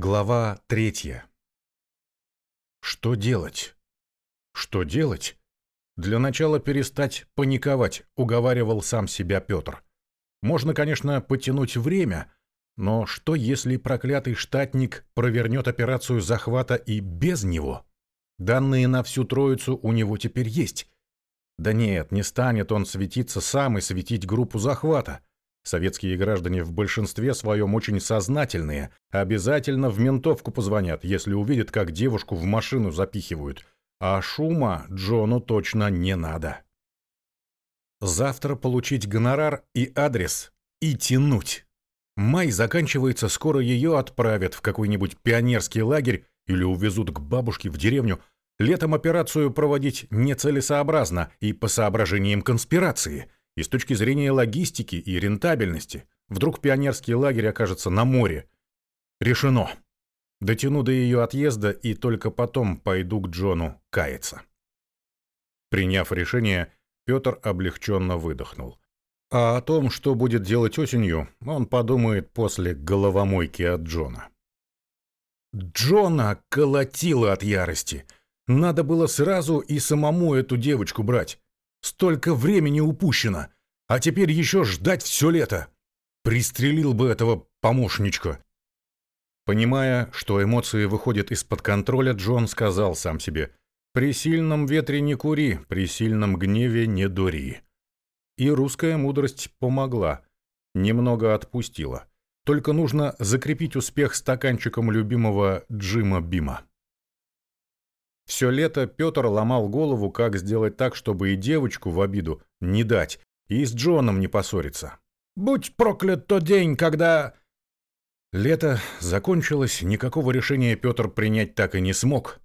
Глава третья. Что делать? Что делать? Для начала перестать паниковать, уговаривал сам себя Петр. Можно, конечно, потянуть время, но что если проклятый штатник провернет операцию захвата и без него? Данные на всю троицу у него теперь есть. Да нет, не станет он светиться сам и светить группу захвата. Советские граждане в большинстве своем очень сознательные, обязательно в ментовку позвонят, если увидят, как девушку в машину запихивают. А шума Джону точно не надо. Завтра получить гонорар и адрес и тянуть. Май заканчивается, скоро ее отправят в какой-нибудь пионерский лагерь или увезут к бабушке в деревню. Летом операцию проводить нецелесообразно и по соображениям конспирации – и с точки зрения логистики и рентабельности, вдруг пионерский лагерь окажется на море. Решено. Дотяну до ее отъезда и только потом пойду к Джону каяться. Приняв решение, Петр облегченно выдохнул. А о том, что будет делать осенью, он подумает после головомойки от Джона. Джона колотило от ярости. Надо было сразу и самому эту девочку брать. Столько времени упущено, а теперь еще ждать все лето. Пристрелил бы этого помощничка. Понимая, что эмоции выходят из-под контроля, Джон сказал сам себе, «При сильном ветре не кури, при сильном гневе не дури». И русская мудрость помогла, немного отпустила. Только нужно закрепить успех стаканчиком любимого Джима Бима. Все лето Петр ломал голову, как сделать так, чтобы и девочку в обиду не дать, и с Джоном не поссориться. «Будь проклят тот день, когда...» Лето закончилось, никакого решения Петр принять так и не смог.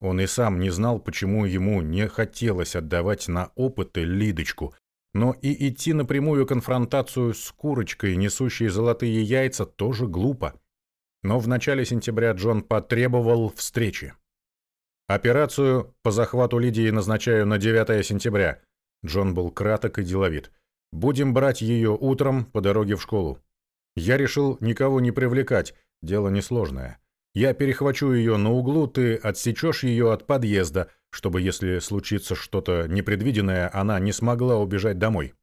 Он и сам не знал, почему ему не хотелось отдавать на опыты Лидочку, но и идти на прямую конфронтацию с курочкой, несущей золотые яйца, тоже глупо. Но в начале сентября Джон потребовал встречи. Операцию по захвату Лидии назначаю на 9 сентября. Джон был краток и деловит. Будем брать ее утром по дороге в школу. Я решил никого не привлекать, дело несложное. Я перехвачу ее на углу, ты отсечешь ее от подъезда, чтобы, если случится что-то непредвиденное, она не смогла убежать домой.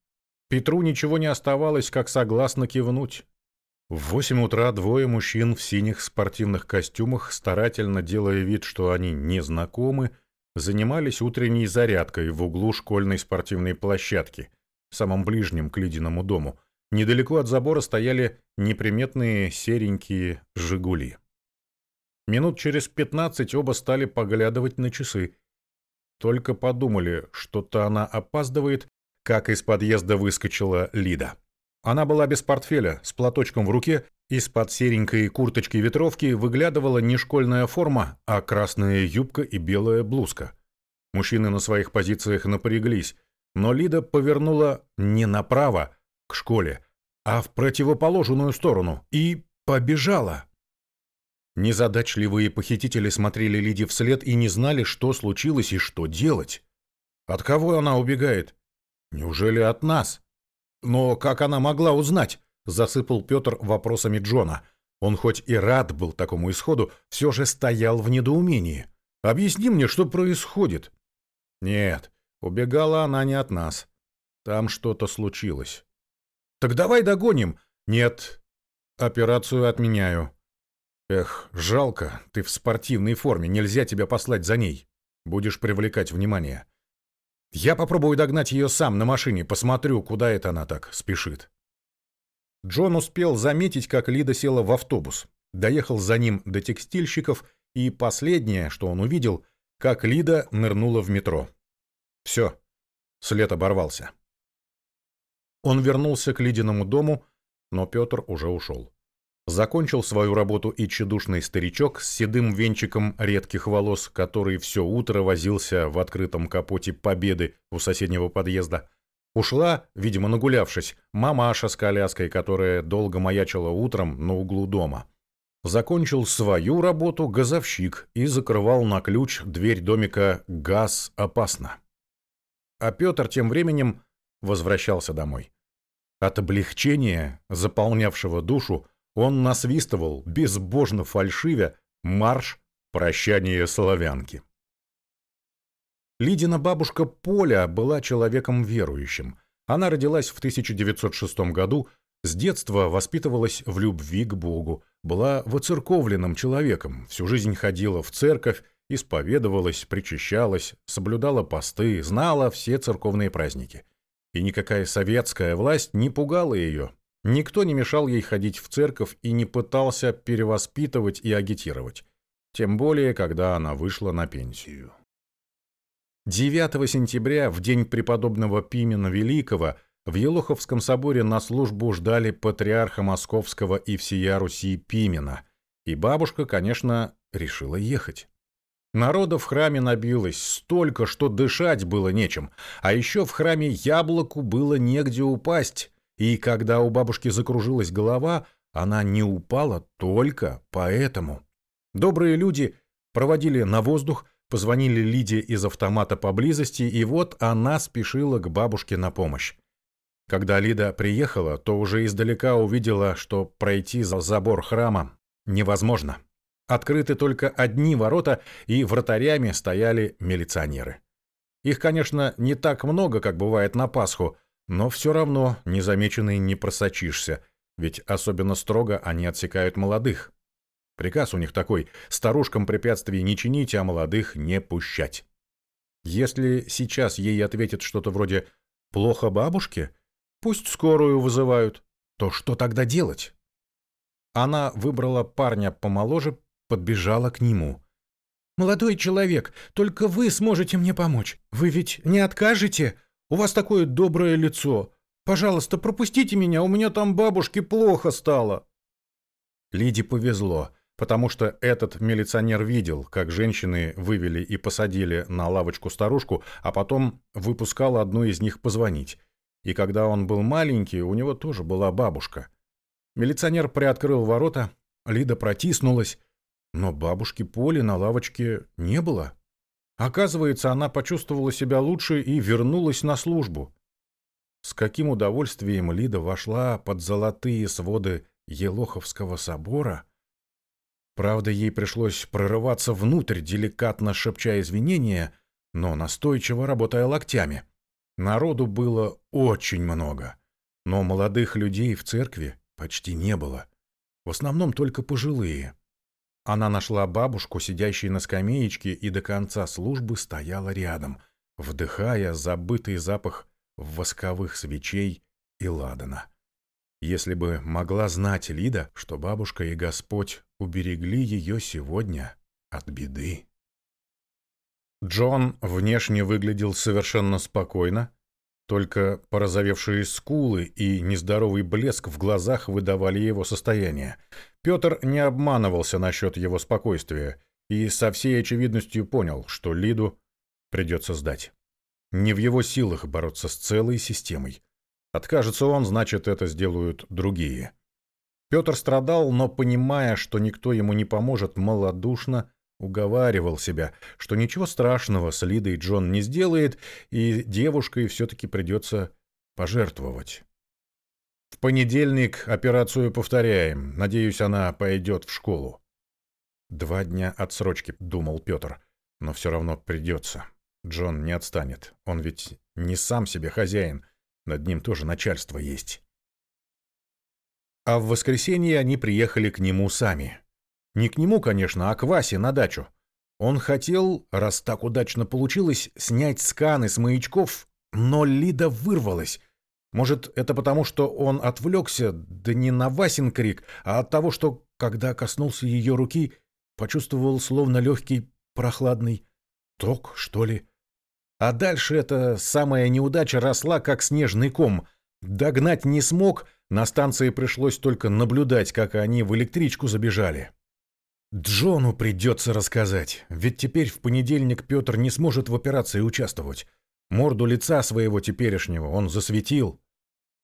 Петру ничего не оставалось, как согласно кивнуть. В восемь утра двое мужчин в синих спортивных костюмах, старательно делая вид, что они не знакомы, занимались утренней зарядкой в углу школьной спортивной площадки, самом ближнем к Лидиному дому. Недалеко от забора стояли неприметные серенькие «Жигули». Минут через пятнадцать оба стали поглядывать на часы. Только подумали, что-то она опаздывает, как из подъезда выскочила Лида. Она была без портфеля, с платочком в руке, из-под серенькой курточки-ветровки выглядывала не школьная форма, а красная юбка и белая блузка. Мужчины на своих позициях напряглись, но Лида повернула не направо, к школе, а в противоположную сторону и побежала. Незадачливые похитители смотрели Лиде вслед и не знали, что случилось и что делать. От кого она убегает? Неужели от нас? Но как она могла узнать? Засыпал Петр вопросами Джона. Он хоть и рад был такому исходу, все же стоял в недоумении. Объясни мне, что происходит. Нет, убегала она не от нас. Там что-то случилось. Так давай догоним. Нет, операцию отменяю. Эх, жалко, ты в спортивной форме, нельзя тебя послать за ней. Будешь привлекать внимание. Я попробую догнать ее сам на машине, посмотрю, куда это она так спешит. Джон успел заметить, как Лида села в автобус, доехал за ним до текстильщиков, и последнее, что он увидел, как Лида нырнула в метро. Все, след оборвался. Он вернулся к Лидиному дому, но Петр уже ушел. Закончил свою работу и чедушный старичок с седым венчиком редких волос, который все утро возился в открытом капоте «Победы» у соседнего подъезда. Ушла, видимо, нагулявшись, мамаша с коляской, которая долго маячила утром на углу дома. Закончил свою работу газовщик и закрывал на ключ дверь домика «Газ опасно». А Петр тем временем возвращался домой. От облегчения, заполнявшего душу, Он насвистывал, безбожно фальшивя, марш «Прощание славянки». Лидина бабушка Поля была человеком верующим. Она родилась в 1906 году, с детства воспитывалась в любви к Богу, была воцерковленным человеком, всю жизнь ходила в церковь, исповедовалась, причащалась, соблюдала посты, знала все церковные праздники. И никакая советская власть не пугала ее. Никто не мешал ей ходить в церковь и не пытался перевоспитывать и агитировать. Тем более, когда она вышла на пенсию. 9 сентября, в день преподобного Пимена Великого, в Елоховском соборе на службу ждали патриарха Московского и всея Руси Пимена. И бабушка, конечно, решила ехать. Народа в храме набилось столько, что дышать было нечем, а еще в храме яблоку было негде упасть, и когда у бабушки закружилась голова, она не упала только поэтому. Добрые люди проводили на воздух, Позвонили Лиде из автомата поблизости, и вот она спешила к бабушке на помощь. Когда Лида приехала, то уже издалека увидела, что пройти за забор храма невозможно. Открыты только одни ворота, и вратарями стояли милиционеры. Их, конечно, не так много, как бывает на Пасху, но все равно незамеченный не просочишься, ведь особенно строго они отсекают молодых. Приказ у них такой – старушкам препятствий не чинить, а молодых не пущать. Если сейчас ей ответит что-то вроде «плохо бабушке», пусть скорую вызывают, то что тогда делать? Она выбрала парня помоложе, подбежала к нему. «Молодой человек, только вы сможете мне помочь. Вы ведь не откажете? У вас такое доброе лицо. Пожалуйста, пропустите меня, у меня там бабушке плохо стало». Лиде повезло потому что этот милиционер видел, как женщины вывели и посадили на лавочку старушку, а потом выпускал одну из них позвонить. И когда он был маленький, у него тоже была бабушка. Милиционер приоткрыл ворота, Лида протиснулась, но бабушки Поли на лавочке не было. Оказывается, она почувствовала себя лучше и вернулась на службу. С каким удовольствием Лида вошла под золотые своды Елоховского собора — Правда, ей пришлось прорываться внутрь, деликатно шепча извинения, но настойчиво работая локтями. Народу было очень много, но молодых людей в церкви почти не было. В основном только пожилые. Она нашла бабушку, сидящую на скамеечке, и до конца службы стояла рядом, вдыхая забытый запах восковых свечей и ладана. Если бы могла знать Лида, что бабушка и Господь уберегли ее сегодня от беды. Джон внешне выглядел совершенно спокойно, только порозовевшие скулы и нездоровый блеск в глазах выдавали его состояние. Петр не обманывался насчет его спокойствия и со всей очевидностью понял, что Лиду придется сдать. Не в его силах бороться с целой системой. Откажется он, значит, это сделают другие. Петр страдал, но, понимая, что никто ему не поможет, малодушно уговаривал себя, что ничего страшного с Лидой Джон не сделает, и девушкой все-таки придется пожертвовать. В понедельник операцию повторяем. Надеюсь, она пойдет в школу. Два дня отсрочки, думал Петр, но все равно придется. Джон не отстанет. Он ведь не сам себе хозяин. Над ним тоже начальство есть. А в воскресенье они приехали к нему сами. Не к нему, конечно, а к Васе на дачу. Он хотел, раз так удачно получилось, снять сканы с маячков, но Лида вырвалась. Может, это потому, что он отвлекся, да не на Васин крик, а от того, что, когда коснулся ее руки, почувствовал словно легкий прохладный ток, что ли. А дальше эта самая неудача росла, как снежный ком. Догнать не смог, на станции пришлось только наблюдать, как они в электричку забежали. Джону придется рассказать, ведь теперь в понедельник Петр не сможет в операции участвовать. Морду лица своего теперешнего он засветил.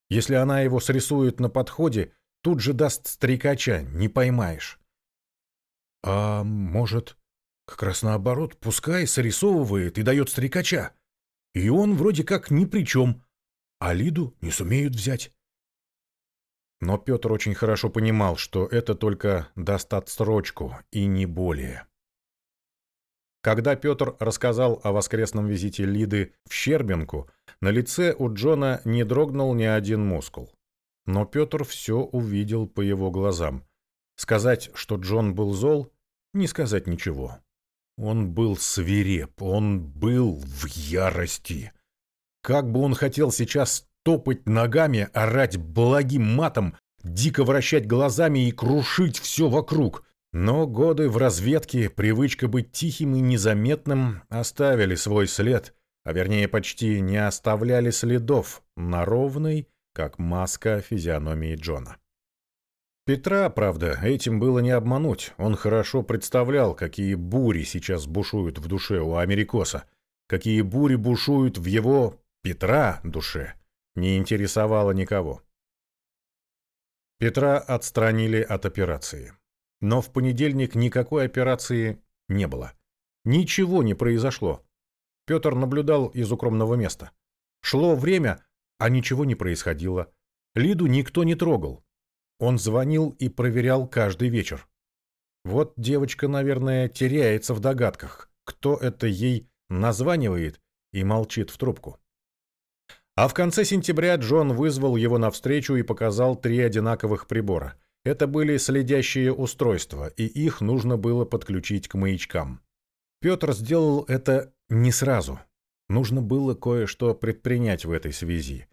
Если она его срисует на подходе, тут же даст стрекача, не поймаешь. А может, как раз наоборот, пускай срисовывает и дает стрекача. И он вроде как ни при чем, а Лиду не сумеют взять. Но Петр очень хорошо понимал, что это только даст отсрочку и не более. Когда Петр рассказал о воскресном визите Лиды в Щербинку, на лице у Джона не дрогнул ни один мускул. Но Петр все увидел по его глазам. Сказать, что Джон был зол, не сказать ничего. Он был свиреп, он был в ярости. Как бы он хотел сейчас топать ногами, орать благим матом, дико вращать глазами и крушить все вокруг. Но годы в разведке, привычка быть тихим и незаметным оставили свой след, а вернее почти не оставляли следов на ровной, как маска физиономии Джона. Петра, правда, этим было не обмануть. Он хорошо представлял, какие бури сейчас бушуют в душе у Америкоса, какие бури бушуют в его, Петра, душе. Не интересовало никого. Петра отстранили от операции. Но в понедельник никакой операции не было. Ничего не произошло. Петр наблюдал из укромного места. Шло время, а ничего не происходило. Лиду никто не трогал. Он звонил и проверял каждый вечер. Вот девочка, наверное, теряется в догадках, кто это ей названивает и молчит в трубку. А в конце сентября Джон вызвал его навстречу и показал три одинаковых прибора. Это были следящие устройства, и их нужно было подключить к маячкам. Петр сделал это не сразу. Нужно было кое-что предпринять в этой связи.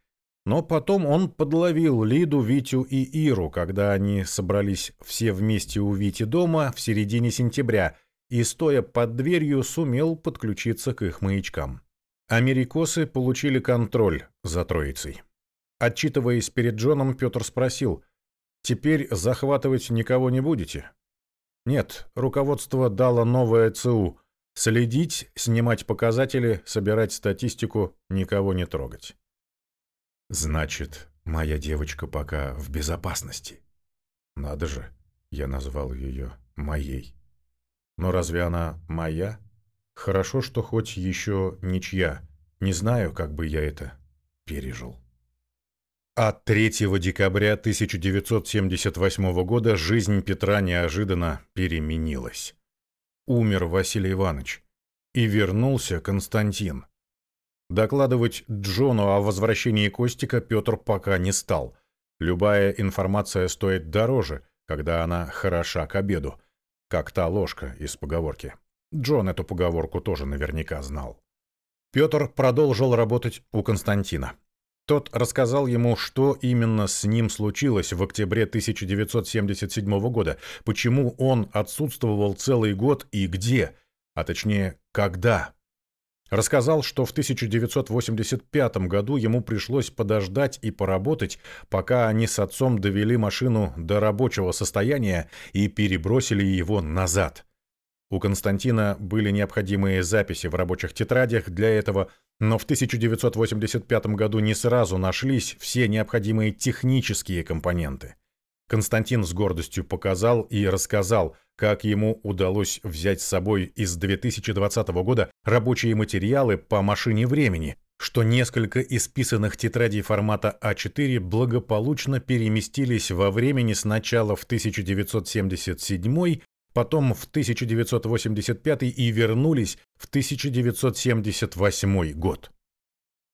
Но потом он подловил Лиду, Витю и Иру, когда они собрались все вместе у Вити дома в середине сентября и, стоя под дверью, сумел подключиться к их маячкам. Америкосы получили контроль за троицей. Отчитываясь перед Джоном, Петр спросил, «Теперь захватывать никого не будете?» «Нет, руководство дало новое ЦУ. Следить, снимать показатели, собирать статистику, никого не трогать». Значит, моя девочка пока в безопасности. Надо же, я назвал ее моей. Но разве она моя? Хорошо, что хоть еще ничья. Не знаю, как бы я это пережил. А 3 декабря 1978 года жизнь Петра неожиданно переменилась. Умер Василий Иванович. И вернулся Константин. Докладывать Джону о возвращении Костика Петр пока не стал. Любая информация стоит дороже, когда она хороша к обеду, как та ложка из поговорки. Джон эту поговорку тоже наверняка знал. Петр продолжил работать у Константина. Тот рассказал ему, что именно с ним случилось в октябре 1977 года, почему он отсутствовал целый год и где, а точнее, когда. Рассказал, что в 1985 году ему пришлось подождать и поработать, пока они с отцом довели машину до рабочего состояния и перебросили его назад. У Константина были необходимые записи в рабочих тетрадях для этого, но в 1985 году не сразу нашлись все необходимые технические компоненты. Константин с гордостью показал и рассказал, как ему удалось взять с собой из 2020 года рабочие материалы по машине времени, что несколько исписанных тетрадей формата А4 благополучно переместились во времени сначала в 1977, потом в 1985 и вернулись в 1978 год.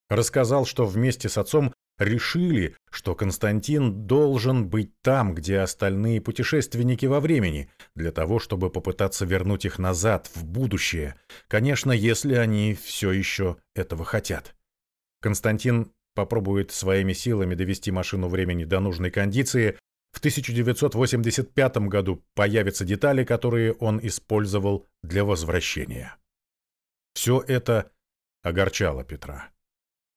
Рассказал, что вместе с отцом решили, что Константин должен быть там, где остальные путешественники во времени, для того, чтобы попытаться вернуть их назад, в будущее. Конечно, если они все еще этого хотят. Константин попробует своими силами довести машину времени до нужной кондиции. В 1985 году появятся детали, которые он использовал для возвращения. Все это огорчало Петра.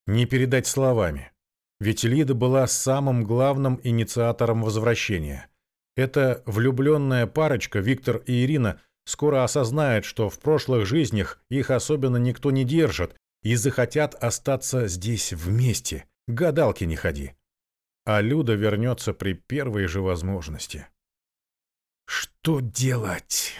Не передать словами. Ведь Лида была самым главным инициатором возвращения. Эта влюбленная парочка, Виктор и Ирина, скоро осознает, что в прошлых жизнях их особенно никто не держит и захотят остаться здесь вместе. Гадалки не ходи. А Люда вернется при первой же возможности. Что делать?